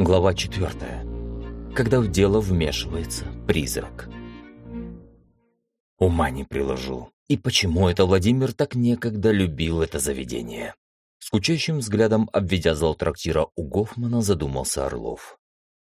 Глава четвертая. Когда в дело вмешивается призрак. Ума не приложу. И почему это Владимир так некогда любил это заведение? Скучающим взглядом, обведя зал трактира у Гофмана, задумался Орлов.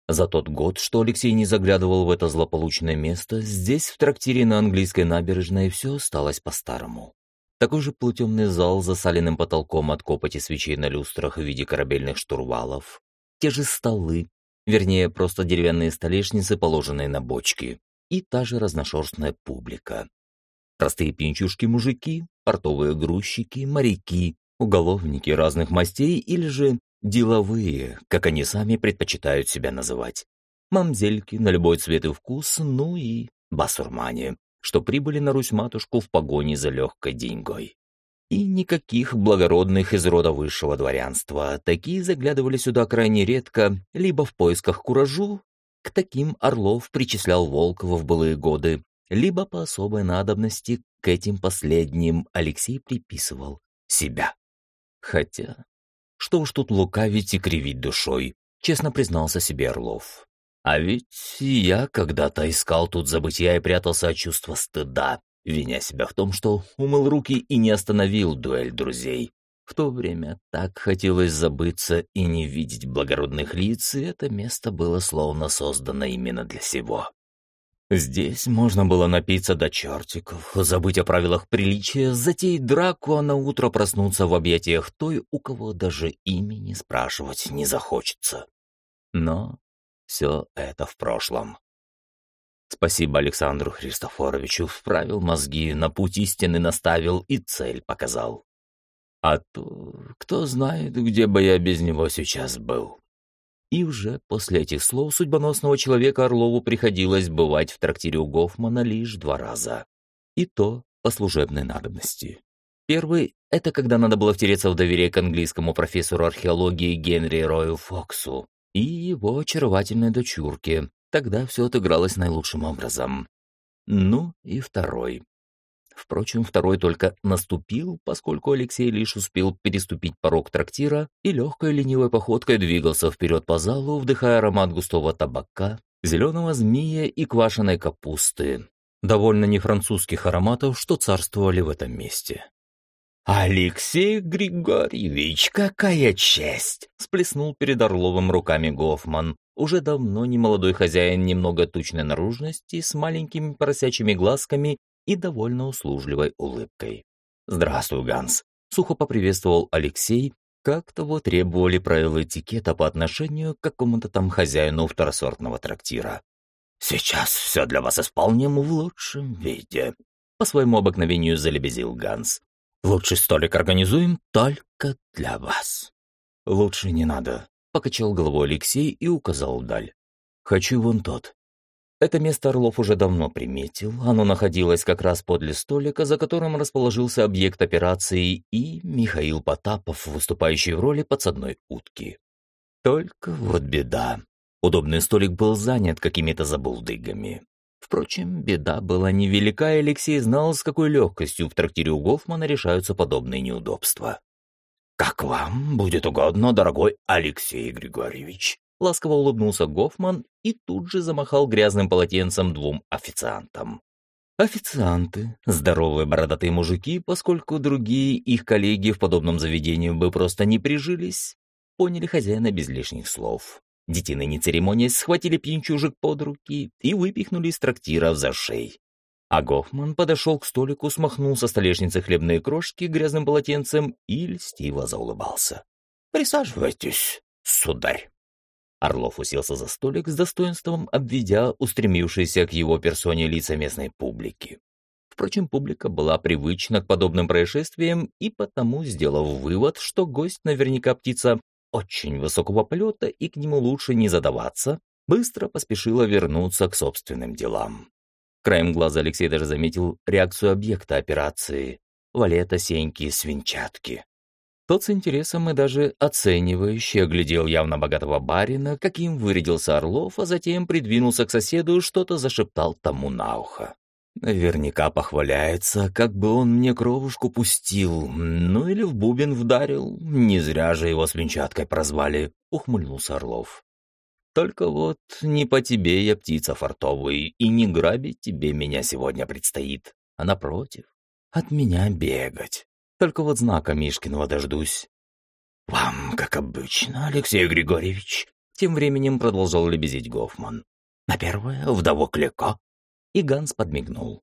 За тот год, что Алексей не заглядывал в это злополучное место, здесь, в трактире на английской набережной, все осталось по-старому. Такой же полутемный зал с засаленным потолком от копоти свечей на люстрах в виде корабельных штурвалов. Те же столы, вернее, просто деревянные столешницы, положенные на бочки. И та же разношерстная публика. Простые пьянчушки-мужики, портовые грузчики, моряки, уголовники разных мастей или же деловые, как они сами предпочитают себя называть. Мамзельки на любой цвет и вкус, ну и басурмане, что прибыли на Русь-матушку в погоне за легкой деньгой. И никаких благородных из рода высшего дворянства. Такие заглядывали сюда крайне редко, либо в поисках куражу, к таким Орлов причислял Волкова в былые годы, либо по особой надобности к этим последним Алексей приписывал себя. Хотя, что уж тут лукавить и кривить душой, честно признался себе Орлов. А ведь я когда-то искал тут забытия и прятался от чувства стыда, виня себя в том, что умыл руки и не остановил дуэль друзей. В то время так хотелось забыться и не видеть благородных лиц, и это место было словно создано именно для сего. Здесь можно было напиться до чертиков, забыть о правилах приличия, затеять драку, а на утро проснуться в объятиях той, у кого даже имени спрашивать не захочется. Но все это в прошлом. Спасибо Александру Христофоровичу, вправил мозги, на путь истины наставил и цель показал. А то кто знает, где бы я без него сейчас был. И уже после этих слов судьбоносного человека Орлову приходилось бывать в трактире у Гофмана лишь два раза. И то по служебной надобности. Первый — это когда надо было втереться в доверие к английскому профессору археологии Генри Рою Фоксу и его очаровательной дочурке. Тогда все отыгралось наилучшим образом. Ну и второй. Впрочем, второй только наступил, поскольку Алексей лишь успел переступить порог трактира и легкой ленивой походкой двигался вперед по залу, вдыхая аромат густого табака, зеленого змея и квашеной капусты. Довольно нефранцузских ароматов, что царствовали в этом месте. «Алексей Григорьевич, какая честь!» — сплеснул перед Орловым руками Гофман, уже давно немолодой хозяин немного тучной наружности, с маленькими поросячьими глазками и довольно услужливой улыбкой. «Здравствуй, Ганс!» — сухо поприветствовал Алексей, как того требовали правила этикета по отношению к какому-то там хозяину второсортного трактира. «Сейчас все для вас исполним в лучшем виде», — по своему обыкновению залебезил Ганс. «Лучший столик организуем только для вас». «Лучше не надо», — покачал головой Алексей и указал вдаль. «Хочу вон тот». Это место Орлов уже давно приметил. Оно находилось как раз подле столика, за которым расположился объект операции и Михаил Потапов, выступающий в роли подсадной утки. Только вот беда. Удобный столик был занят какими-то забулдыгами. Впрочем, беда была невелика, и Алексей знал, с какой легкостью в трактире у Гофмана решаются подобные неудобства. «Как вам будет угодно, дорогой Алексей Григорьевич», Ласково улыбнулся Гофман и тут же замахал грязным полотенцем двум официантам. Официанты, здоровые бородатые мужики, поскольку другие их коллеги в подобном заведении бы просто не прижились, поняли хозяина без лишних слов. Детины, не церемонясь, схватили пьянчужек под руки и выпихнули из трактира в зашей. А Гофман подошел к столику, смахнул со столешницы хлебные крошки грязным полотенцем и льстиво заулыбался. «Присаживайтесь, сударь». Орлов уселся за столик с достоинством, обведя устремившиеся к его персоне лица местной публики. Впрочем, публика была привычна к подобным происшествиям и потому, сделав вывод, что гость наверняка птица очень высокого полета и к нему лучше не задаваться, быстро поспешила вернуться к собственным делам. Краем глаза Алексей даже заметил реакцию объекта операции — валета Сеньки Свинчатки. Тот с интересом и даже оценивающе оглядел явно богатого барина, каким вырядился Орлов, а затем придвинулся к соседу и что-то зашептал тому на ухо. Наверняка похваляется, как бы он мне кровушку пустил, ну или в бубен вдарил. Не зря же его свинчаткой прозвали, ухмыльнулся Орлов. Только вот не по тебе я птица фартовый, и не грабить тебе меня сегодня предстоит, а напротив, от меня бегать. Только вот знака Мишкиного дождусь. «Вам, как обычно, Алексей Григорьевич», — тем временем продолжал лебезить Гофман. «На первое, вдову Клеко». И Ганс подмигнул.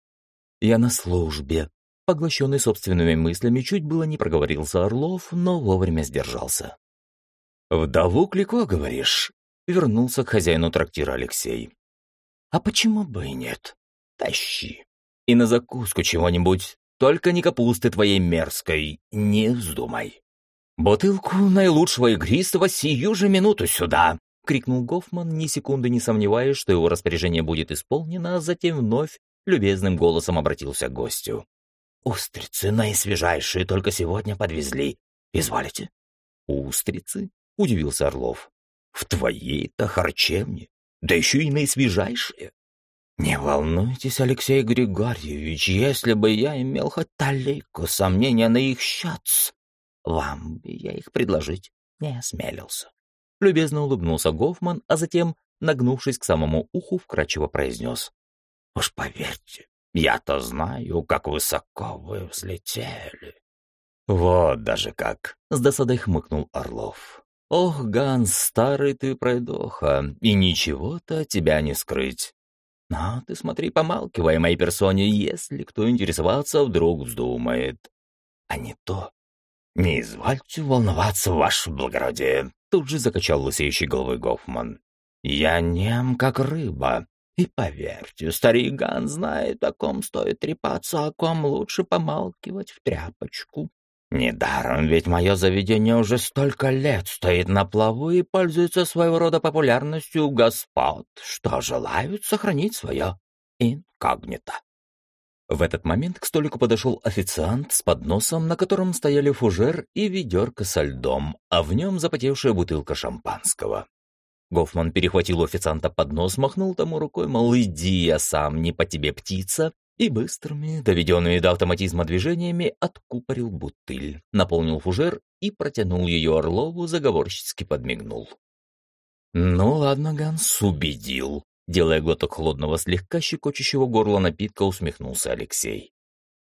«Я на службе». Поглощенный собственными мыслями, чуть было не проговорился Орлов, но вовремя сдержался. «Вдову Клико, говоришь?» Вернулся к хозяину трактира Алексей. «А почему бы и нет? Тащи. И на закуску чего-нибудь, только не капусты твоей мерзкой, не вздумай». «Бутылку наилучшего игристого сию же минуту сюда!» — крикнул Гофман, ни секунды не сомневаясь, что его распоряжение будет исполнено, а затем вновь любезным голосом обратился к гостю. «Устрицы наисвежайшие только сегодня подвезли. Изволите?» «Устрицы?» — удивился Орлов. «В твоей-то харчевне? Да еще и наисвежайшие!» «Не волнуйтесь, Алексей Григорьевич, если бы я имел хоть талику сомнения на их счет, вам бы я их предложить не осмелился». Любезно улыбнулся Гофман, а затем, нагнувшись к самому уху, вкрадчиво произнес. «Уж поверьте, я-то знаю, как высоко вы взлетели». «Вот даже как!» — с досадой хмыкнул Орлов. «Ох, Ганс, старый ты пройдоха, и ничего-то тебя не скрыть. Но ты смотри, помалкивай моей персоне, если кто интересоваться вдруг вздумает. А не то «Не извольте волноваться, ваше благородие», — тут же закачал лысеющий головой Гофман. «Я нем, как рыба. И поверьте, старик Ган знает, о ком стоит трепаться, о ком лучше помалкивать в тряпочку. Недаром ведь мое заведение уже столько лет стоит на плаву и пользуется своего рода популярностью у господ, что желают сохранить свое инкогнито. В этот момент к столику подошел официант с подносом, на котором стояли фужер и ведерко со льдом, а в нем запотевшая бутылка шампанского. Гофман перехватил у официанта поднос, махнул тому рукой, мол, иди, я сам, не по тебе птица, и быстрыми, доведенными до автоматизма движениями, откупорил бутыль, наполнил фужер и протянул ее Орлову, заговорщицки подмигнул. «Ну ладно, Ганс, убедил. Делая глоток холодного, слегка щекочущего горла напитка, усмехнулся Алексей.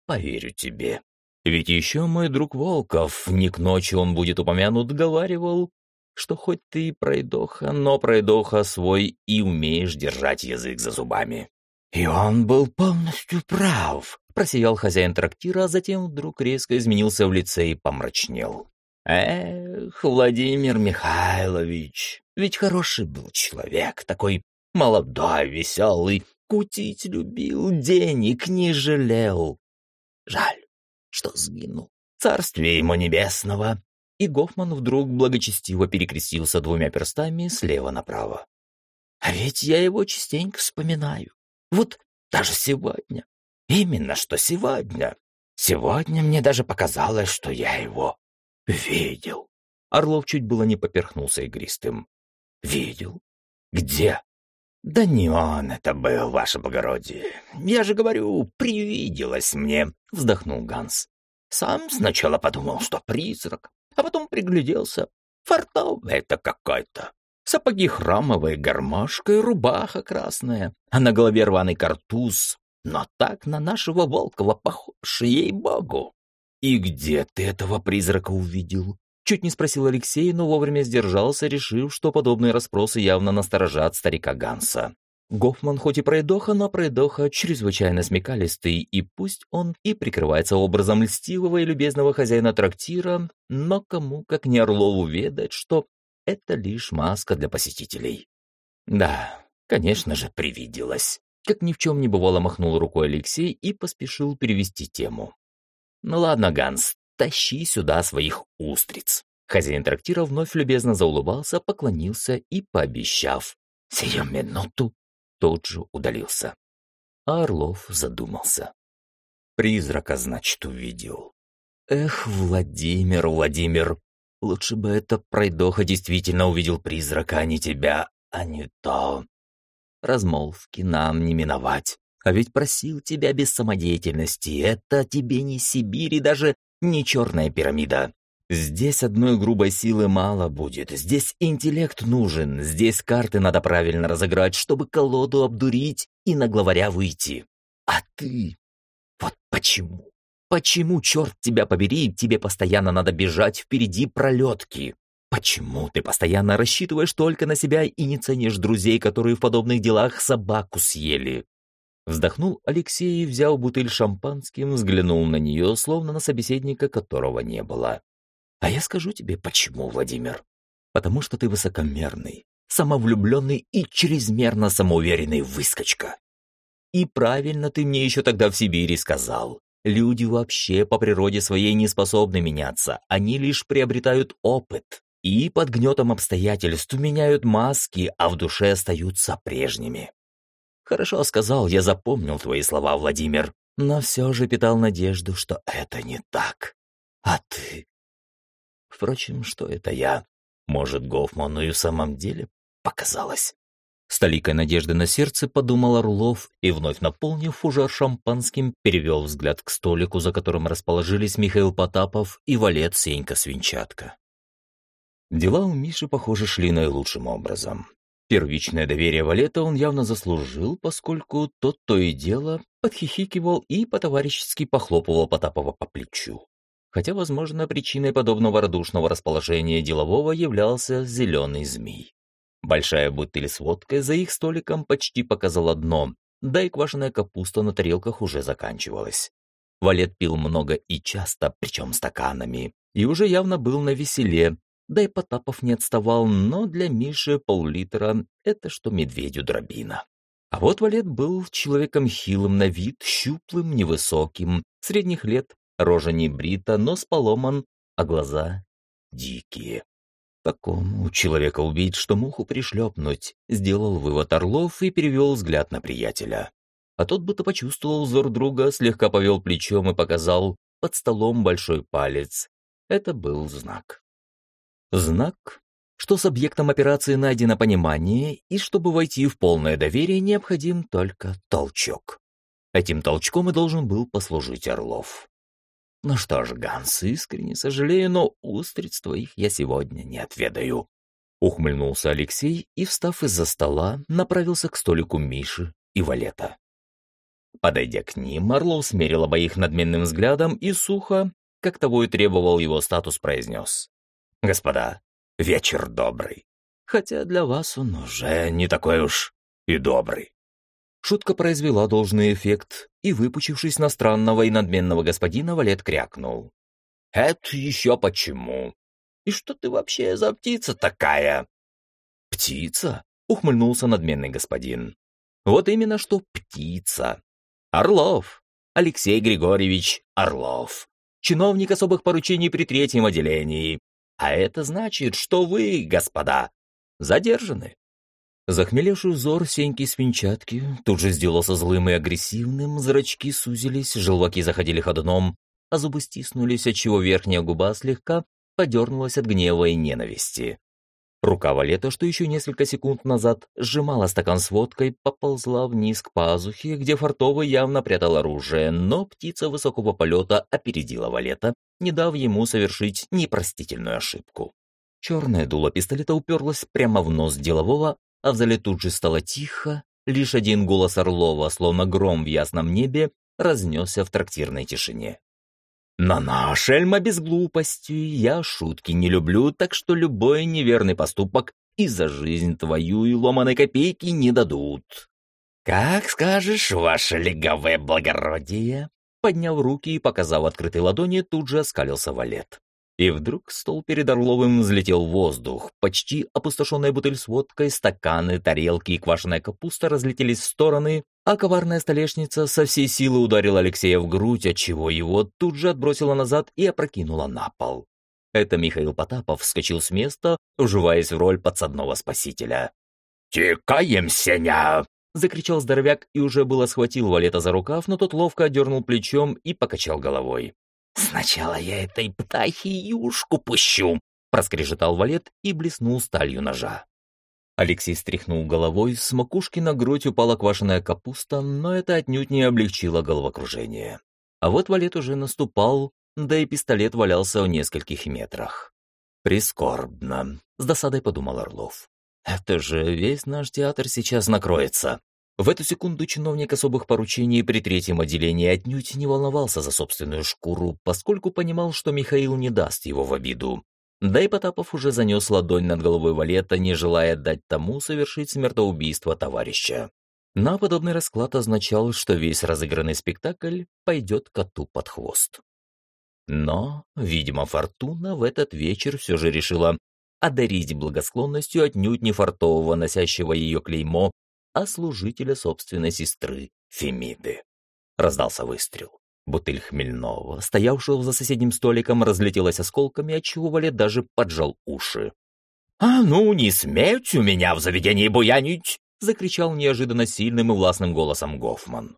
«Поверю тебе. Ведь еще мой друг Волков, не к ночи он будет упомянут, говаривал, что хоть ты и пройдоха, но пройдоха свой и умеешь держать язык за зубами». «И он был полностью прав», — просиял хозяин трактира, а затем вдруг резко изменился в лице и помрачнел. «Эх, Владимир Михайлович, ведь хороший был человек, такой Молодой, веселый, кутить любил, денег не жалел. Жаль, что сгинул. Царствие ему небесного. И Гофман вдруг благочестиво перекрестился двумя перстами слева направо. А ведь я его частенько вспоминаю. Вот даже сегодня. Именно что сегодня. Сегодня мне даже показалось, что я его видел. Орлов чуть было не поперхнулся игристым. Видел? Где? «Да не он это был, ваше благородие. Я же говорю, привиделось мне», — вздохнул Ганс. «Сам сначала подумал, что призрак, а потом пригляделся. Фартовый это какой-то. Сапоги храмовые, гармошка и рубаха красная, а на голове рваный картуз. Но так на нашего Волкова похож, ей-богу». «И где ты этого призрака увидел?» Чуть не спросил Алексей, но вовремя сдержался, решив, что подобные расспросы явно насторожат старика Ганса. Гофман хоть и пройдоха, но пройдоха чрезвычайно смекалистый, и пусть он и прикрывается образом льстивого и любезного хозяина трактира, но кому, как не Орлову, ведать, что это лишь маска для посетителей. Да, конечно же, привиделось. Как ни в чем не бывало, махнул рукой Алексей и поспешил перевести тему. «Ну ладно, Ганс, тащи сюда своих устриц». Хозяин трактира вновь любезно заулыбался, поклонился и, пообещав «Сию минуту», тут же удалился. А Орлов задумался. Призрака, значит, увидел. Эх, Владимир, Владимир, лучше бы это пройдоха действительно увидел призрака, а не тебя, а не то. Размолвки нам не миновать. А ведь просил тебя без самодеятельности. Это тебе не Сибирь и даже не черная пирамида. Здесь одной грубой силы мало будет, здесь интеллект нужен, здесь карты надо правильно разыграть, чтобы колоду обдурить и на главаря выйти. А ты... Вот почему? Почему, черт тебя побери, тебе постоянно надо бежать впереди пролетки? Почему ты постоянно рассчитываешь только на себя и не ценишь друзей, которые в подобных делах собаку съели? Вздохнул Алексей и, взял бутыль шампанским, взглянул на нее, словно на собеседника, которого не было. А я скажу тебе, почему, Владимир. Потому что ты высокомерный, самовлюбленный и чрезмерно самоуверенный выскочка. И правильно ты мне еще тогда в Сибири сказал. Люди вообще по природе своей не способны меняться, они лишь приобретают опыт и под гнетом обстоятельств меняют маски, а в душе остаются прежними. Хорошо сказал, я запомнил твои слова, Владимир, но все же питал надежду, что это не так. А ты Впрочем, что это я? Может, Гофману и в самом деле показалось? С толикой надежды на сердце подумал Орлов и, вновь наполнив фужер шампанским, перевел взгляд к столику, за которым расположились Михаил Потапов и валет Сенька Свинчатка. Дела у Миши, похоже, шли наилучшим образом. Первичное доверие Валета он явно заслужил, поскольку тот то и дело подхихикивал и по-товарищески похлопывал Потапова по плечу хотя, возможно, причиной подобного радушного расположения делового являлся зеленый змей. Большая бутыль с водкой за их столиком почти показала дно, да и квашеная капуста на тарелках уже заканчивалась. Валет пил много и часто, причем стаканами, и уже явно был на веселе, да и Потапов не отставал, но для Миши пол-литра — это что медведю дробина. А вот Валет был человеком хилым на вид, щуплым, невысоким, средних лет, Рожа не брита, нос поломан, а глаза дикие. Такому человека убить, что муху пришлепнуть, сделал вывод Орлов и перевел взгляд на приятеля. А тот будто почувствовал взор друга, слегка повел плечом и показал под столом большой палец. Это был знак. Знак, что с объектом операции найдено понимание, и чтобы войти в полное доверие, необходим только толчок. Этим толчком и должен был послужить Орлов. Ну что ж, Ганс, искренне сожалею, но устриц твоих я сегодня не отведаю. Ухмыльнулся Алексей и, встав из-за стола, направился к столику Миши и Валета. Подойдя к ним, Орлов смерил обоих надменным взглядом и сухо, как того и требовал его статус, произнес. «Господа, вечер добрый. Хотя для вас он уже не такой уж и добрый». Шутка произвела должный эффект, и, выпучившись на странного и надменного господина, Валет крякнул. «Это еще почему? И что ты вообще за птица такая?» «Птица?» — ухмыльнулся надменный господин. «Вот именно что птица. Орлов. Алексей Григорьевич Орлов. Чиновник особых поручений при третьем отделении. А это значит, что вы, господа, задержаны. Захмелевший взор Сеньки Свинчатки тут же сделался злым и агрессивным, зрачки сузились, желваки заходили ходуном, а зубы стиснулись, отчего верхняя губа слегка подернулась от гнева и ненависти. Рука Валета, что еще несколько секунд назад сжимала стакан с водкой, поползла вниз к пазухе, где фартовый явно прятал оружие, но птица высокого полета опередила Валета, не дав ему совершить непростительную ошибку. Черное дуло пистолета уперлось прямо в нос делового, а в зале тут же стало тихо, лишь один голос Орлова, словно гром в ясном небе, разнесся в трактирной тишине. «На-на, шельма без глупости, я шутки не люблю, так что любой неверный поступок и за жизнь твою и ломаной копейки не дадут». «Как скажешь, ваше леговое благородие!» Подняв руки и показав открытой ладони, тут же оскалился валет. И вдруг стол перед Орловым взлетел в воздух. Почти опустошенная бутыль с водкой, стаканы, тарелки и квашеная капуста разлетелись в стороны, а коварная столешница со всей силы ударила Алексея в грудь, отчего его тут же отбросила назад и опрокинула на пол. Это Михаил Потапов вскочил с места, уживаясь в роль подсадного спасителя. «Текаем, Сеня!» — закричал здоровяк и уже было схватил Валета за рукав, но тот ловко дернул плечом и покачал головой. «Сначала я этой птахе юшку пущу!» — проскрежетал валет и блеснул сталью ножа. Алексей стряхнул головой, с макушки на грудь упала квашеная капуста, но это отнюдь не облегчило головокружение. А вот валет уже наступал, да и пистолет валялся в нескольких метрах. «Прискорбно», — с досадой подумал Орлов. «Это же весь наш театр сейчас накроется». В эту секунду чиновник особых поручений при третьем отделении отнюдь не волновался за собственную шкуру, поскольку понимал, что Михаил не даст его в обиду. Да и Потапов уже занес ладонь над головой Валета, не желая дать тому совершить смертоубийство товарища. На подобный расклад означал, что весь разыгранный спектакль пойдет коту под хвост. Но, видимо, Фортуна в этот вечер все же решила одарить благосклонностью отнюдь не фартового, носящего ее клеймо, а служителя собственной сестры Фемиды. Раздался выстрел. Бутыль хмельного, стоявшего за соседним столиком, разлетелась осколками, отчего Валет даже поджал уши. «А ну, не смейте у меня в заведении буянить!» — закричал неожиданно сильным и властным голосом Гофман.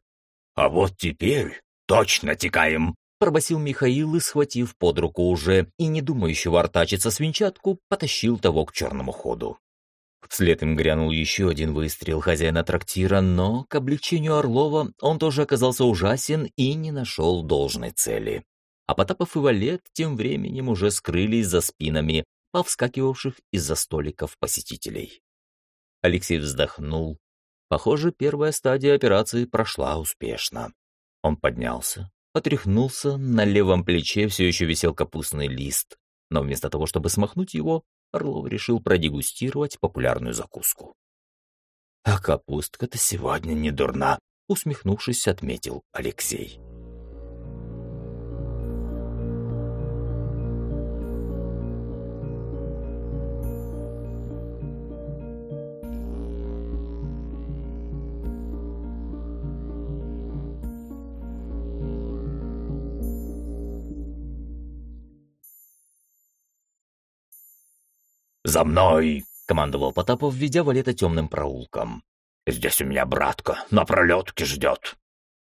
«А вот теперь точно текаем!» — пробасил Михаил и, схватив под руку уже и не думающего артачиться свинчатку, потащил того к черному ходу. Вслед им грянул еще один выстрел хозяина трактира, но, к облегчению Орлова, он тоже оказался ужасен и не нашел должной цели. А Потапов и Валет тем временем уже скрылись за спинами повскакивавших из-за столиков посетителей. Алексей вздохнул. Похоже, первая стадия операции прошла успешно. Он поднялся, отряхнулся, на левом плече все еще висел капустный лист, но вместо того, чтобы смахнуть его, Орлов решил продегустировать популярную закуску. «А капустка-то сегодня не дурна», — усмехнувшись, отметил Алексей. «За мной!» — командовал Потапов, ведя Валета темным проулком. «Здесь у меня братка на пролетке ждет».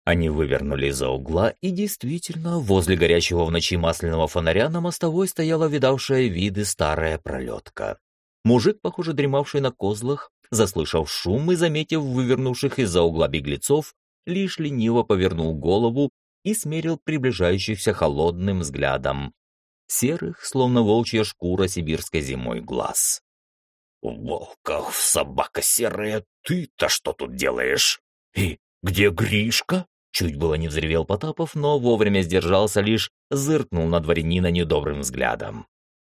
Они вывернули из-за угла, и действительно, возле горящего в ночи масляного фонаря на мостовой стояла видавшая виды старая пролетка. Мужик, похоже, дремавший на козлах, заслышав шум и заметив вывернувших из-за угла беглецов, лишь лениво повернул голову и смерил приближающихся холодным взглядом, серых, словно волчья шкура сибирской зимой глаз. «Волков, собака серая, ты-то что тут делаешь? И где Гришка?» Чуть было не взревел Потапов, но вовремя сдержался лишь, зыркнул на дворянина недобрым взглядом.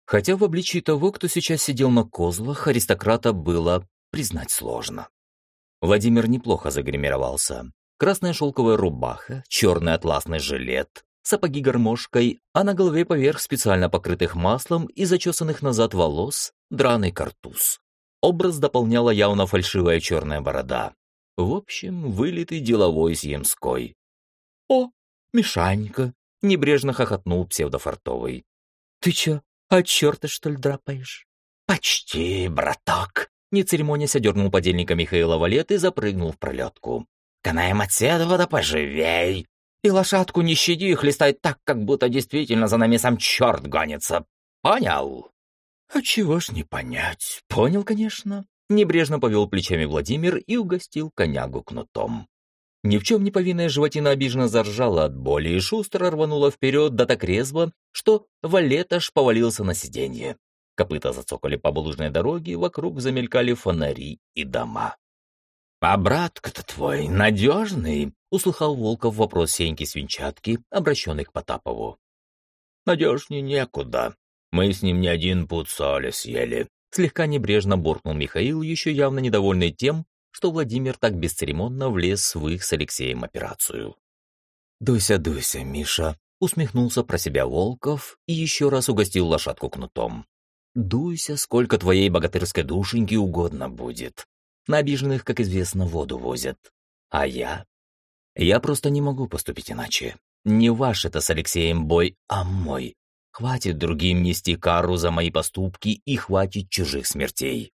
Хотя в обличии того, кто сейчас сидел на козлах, аристократа было признать сложно. Владимир неплохо загримировался. Красная шелковая рубаха, черный атласный жилет, сапоги гармошкой, а на голове поверх специально покрытых маслом и зачесанных назад волос драный картуз. Образ дополняла явно фальшивая черная борода. В общем, вылитый деловой с Ямской. «О, Мишанька!» — небрежно хохотнул псевдофортовый. «Ты чё, от черта, что ли, драпаешь?» «Почти, браток!» Не церемонясь, одернул подельника Михаила Валет и запрыгнул в пролетку. «Канаем от седова да поживей! И лошадку не щади, хлестай так, как будто действительно за нами сам черт гонится. Понял?» «А чего ж не понять? Понял, конечно». Небрежно повел плечами Владимир и угостил конягу кнутом. Ни в чем не повинная животина обиженно заржала от боли и шустро рванула вперед, да так резво, что валет аж повалился на сиденье. Копыта зацокали по булыжной дороге, вокруг замелькали фонари и дома. «А брат-то твой надежный?» — услыхал Волков вопрос Сеньки Свинчатки, обращенный к Потапову. «Надежней некуда. Мы с ним не один пуд соли съели», — слегка небрежно буркнул Михаил, еще явно недовольный тем, что Владимир так бесцеремонно влез в их с Алексеем операцию. «Дуйся, дуйся, Миша», — усмехнулся про себя Волков и еще раз угостил лошадку кнутом. «Дуйся, сколько твоей богатырской душеньки угодно будет. На обиженных, как известно, воду возят. А я? Я просто не могу поступить иначе. Не ваш это с Алексеем бой, а мой. Хватит другим нести кару за мои поступки и хватит чужих смертей.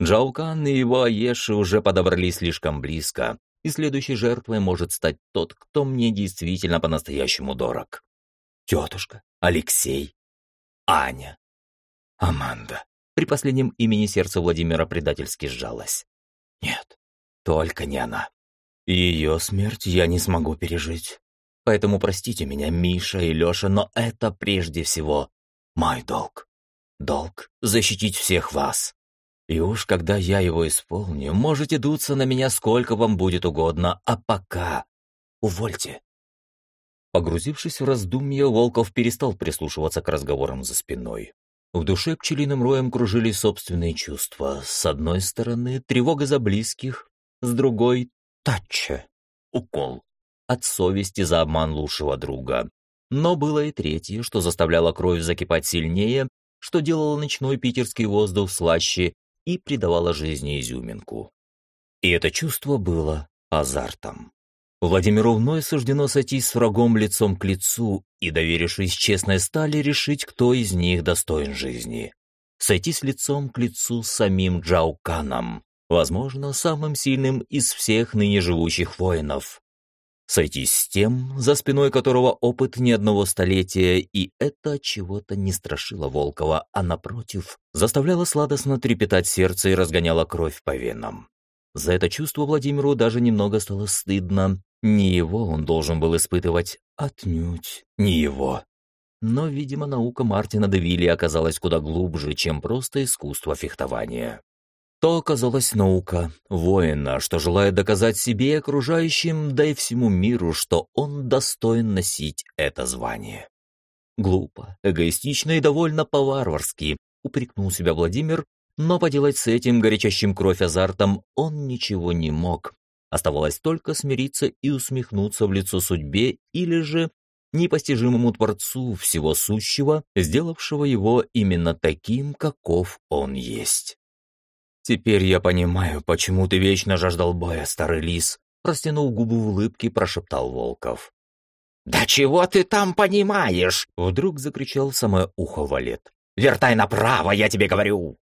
Джаукан и его Аеши уже подобрались слишком близко, и следующей жертвой может стать тот, кто мне действительно по-настоящему дорог. Тетушка, Алексей, Аня, Аманда. При последнем имени сердце Владимира предательски сжалось. Нет, только не она. Ее смерть я не смогу пережить. Поэтому простите меня, Миша и Леша, но это прежде всего мой долг. Долг защитить всех вас. И уж когда я его исполню, можете дуться на меня сколько вам будет угодно, а пока увольте. Погрузившись в раздумья, Волков перестал прислушиваться к разговорам за спиной. В душе пчелиным роем кружились собственные чувства. С одной стороны, тревога за близких, с другой — тача, укол от совести за обман лучшего друга. Но было и третье, что заставляло кровь закипать сильнее, что делало ночной питерский воздух слаще и придавало жизни изюминку. И это чувство было азартом. Владимиру суждено сойтись с врагом лицом к лицу и, доверившись честной стали, решить, кто из них достоин жизни. Сойтись лицом к лицу с самим Джауканом, возможно, самым сильным из всех ныне живущих воинов. Сойтись с тем, за спиной которого опыт не одного столетия, и это чего-то не страшило Волкова, а напротив, заставляло сладостно трепетать сердце и разгоняло кровь по венам. За это чувство Владимиру даже немного стало стыдно. Не его он должен был испытывать, отнюдь не его. Но, видимо, наука Мартина Девилли оказалась куда глубже, чем просто искусство фехтования. То оказалась наука воина, что желает доказать себе и окружающим, да и всему миру, что он достоин носить это звание. Глупо, эгоистично и довольно по-варварски, упрекнул себя Владимир, но поделать с этим горячащим кровь азартом он ничего не мог. Оставалось только смириться и усмехнуться в лицо судьбе или же непостижимому Творцу всего сущего, сделавшего его именно таким, каков он есть. «Теперь я понимаю, почему ты вечно жаждал боя, старый лис», растянул губы в улыбке, прошептал Волков. «Да чего ты там понимаешь?» Вдруг закричал самое ухо Валет. «Вертай направо, я тебе говорю!»